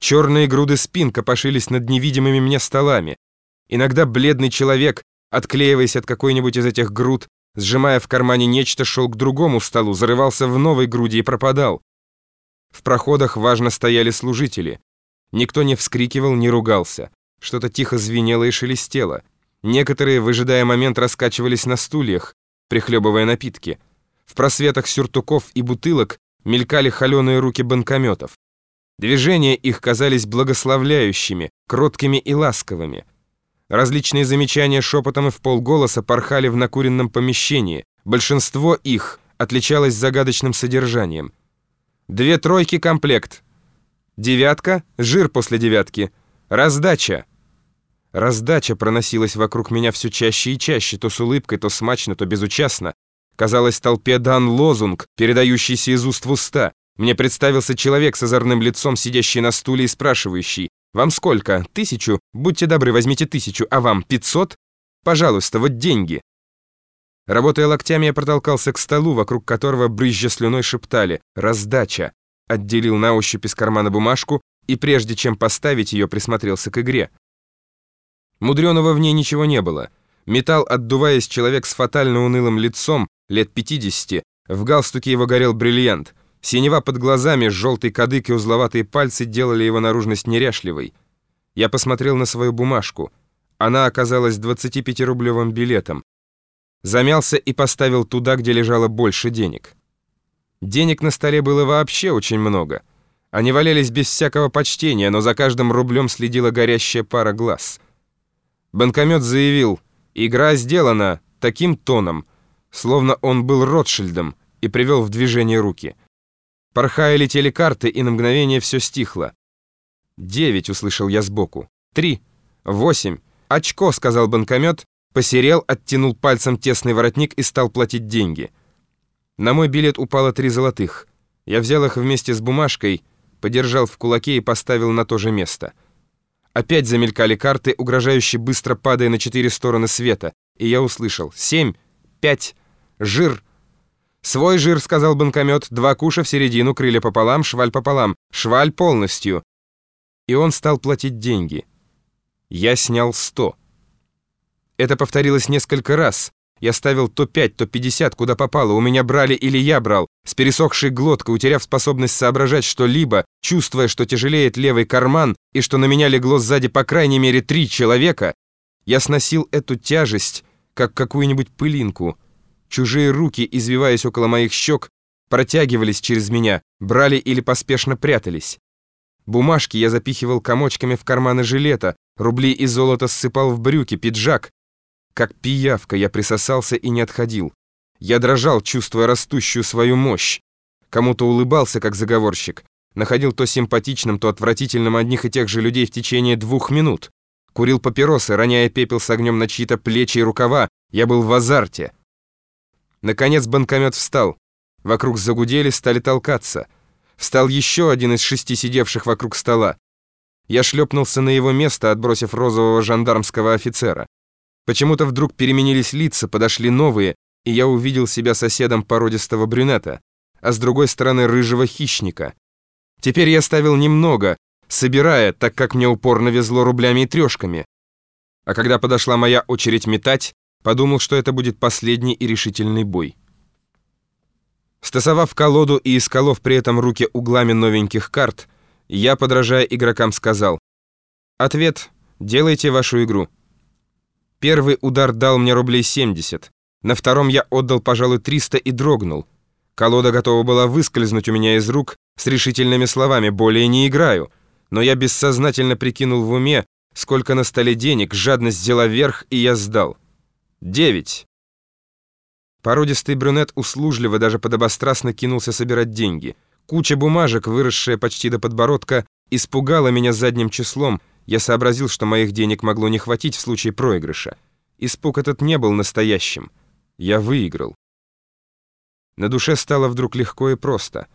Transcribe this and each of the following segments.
Черные груды спин копошились над невидимыми мне столами. Иногда бледный человек, отклеиваясь от какой-нибудь из этих груд, сжимая в кармане нечто, шел к другому столу, зарывался в новой груди и пропадал. В проходах важно стояли служители. Никто не вскрикивал, не ругался. Что-то тихо звенело и шелестело. Некоторые, выжидая момент, раскачивались на стульях, прихлебывая напитки. В просветах сюртуков и бутылок мелькали холеные руки банкометов. Движения их казались благословляющими, кроткими и ласковыми. Различные замечания шепотом и в полголоса порхали в накуренном помещении. Большинство их отличалось загадочным содержанием. Две тройки комплект. Девятка, жир после девятки. Раздача. Раздача проносилась вокруг меня все чаще и чаще, то с улыбкой, то смачно, то безучастно. Казалось, толпе дан лозунг, передающийся из уст в уста. Мне представился человек с озорным лицом, сидящий на стуле и спрашивающий, «Вам сколько? Тысячу? Будьте добры, возьмите тысячу. А вам пятьсот? Пожалуйста, вот деньги». Работая локтями, я протолкался к столу, вокруг которого, брызжа слюной, шептали «Раздача». Отделил на ощупь из кармана бумажку и, прежде чем поставить ее, присмотрелся к игре. Мудреного в ней ничего не было. Металл, отдуваясь, человек с фатально унылым лицом, лет 50, в галстуке его горел бриллиант. Синева под глазами, желтый кадык и узловатые пальцы делали его наружность неряшливой. Я посмотрел на свою бумажку. Она оказалась 25-рублевым билетом. Замялся и поставил туда, где лежало больше денег. Денег на столе было вообще очень много. Они валялись без всякого почтения, но за каждым рублем следила горящая пара глаз. Банкомет заявил, игра сделана таким тоном, словно он был Ротшильдом, и привел в движение руки — Порхая летели карты, и на мгновение все стихло. «Девять», — услышал я сбоку. «Три». «Восемь». «Очко», — сказал банкомет, посерел, оттянул пальцем тесный воротник и стал платить деньги. На мой билет упало три золотых. Я взял их вместе с бумажкой, подержал в кулаке и поставил на то же место. Опять замелькали карты, угрожающе быстро падая на четыре стороны света, и я услышал «семь», «пять», «жир», «Свой жир», — сказал банкомет, «два куша в середину, крылья пополам, шваль пополам, шваль полностью». И он стал платить деньги. Я снял сто. Это повторилось несколько раз. Я ставил то пять, то пятьдесят, куда попало. У меня брали или я брал. С пересохшей глоткой, утеряв способность соображать что-либо, чувствуя, что тяжелеет левый карман и что на меня легло сзади по крайней мере три человека, я сносил эту тяжесть, как какую-нибудь пылинку — Чужие руки, извиваясь около моих щек, протягивались через меня, брали или поспешно прятались. Бумажки я запихивал комочками в карманы жилета, рубли и золото ссыпал в брюки, пиджак. Как пиявка я присосался и не отходил. Я дрожал, чувствуя растущую свою мощь. Кому-то улыбался, как заговорщик. Находил то симпатичным, то отвратительным одних и тех же людей в течение двух минут. Курил папиросы, роняя пепел с огнем на чьи-то плечи и рукава. Я был в азарте. Наконец банкомет встал. Вокруг загудели, стали толкаться. Встал еще один из шести сидевших вокруг стола. Я шлепнулся на его место, отбросив розового жандармского офицера. Почему-то вдруг переменились лица, подошли новые, и я увидел себя соседом породистого брюнета, а с другой стороны рыжего хищника. Теперь я ставил немного, собирая, так как мне упорно везло рублями и трешками. А когда подошла моя очередь метать, Подумал, что это будет последний и решительный бой. Стасовав колоду и исколов при этом руки углами новеньких карт, я, подражая игрокам, сказал «Ответ. Делайте вашу игру». Первый удар дал мне рублей 70. На втором я отдал, пожалуй, 300 и дрогнул. Колода готова была выскользнуть у меня из рук с решительными словами «более не играю». Но я бессознательно прикинул в уме, сколько на столе денег, жадность взяла верх, и я сдал. Девять. Породистый брюнет услужливо, даже подобострастно кинулся собирать деньги. Куча бумажек, выросшая почти до подбородка, испугала меня задним числом. Я сообразил, что моих денег могло не хватить в случае проигрыша. Испуг этот не был настоящим. Я выиграл. На душе стало вдруг легко и просто.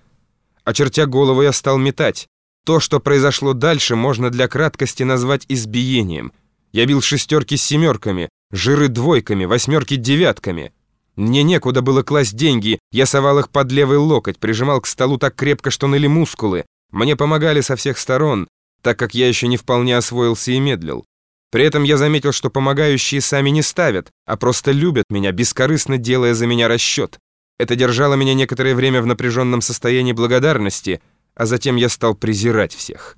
Очертя голову, я стал метать. То, что произошло дальше, можно для краткости назвать избиением. Я бил шестерки с семерками, жиры двойками, восьмерки девятками. Мне некуда было класть деньги, я совал их под левый локоть, прижимал к столу так крепко, что ныли мускулы. Мне помогали со всех сторон. так как я еще не вполне освоился и медлил. При этом я заметил, что помогающие сами не ставят, а просто любят меня, бескорыстно делая за меня расчет. Это держало меня некоторое время в напряженном состоянии благодарности, а затем я стал презирать всех.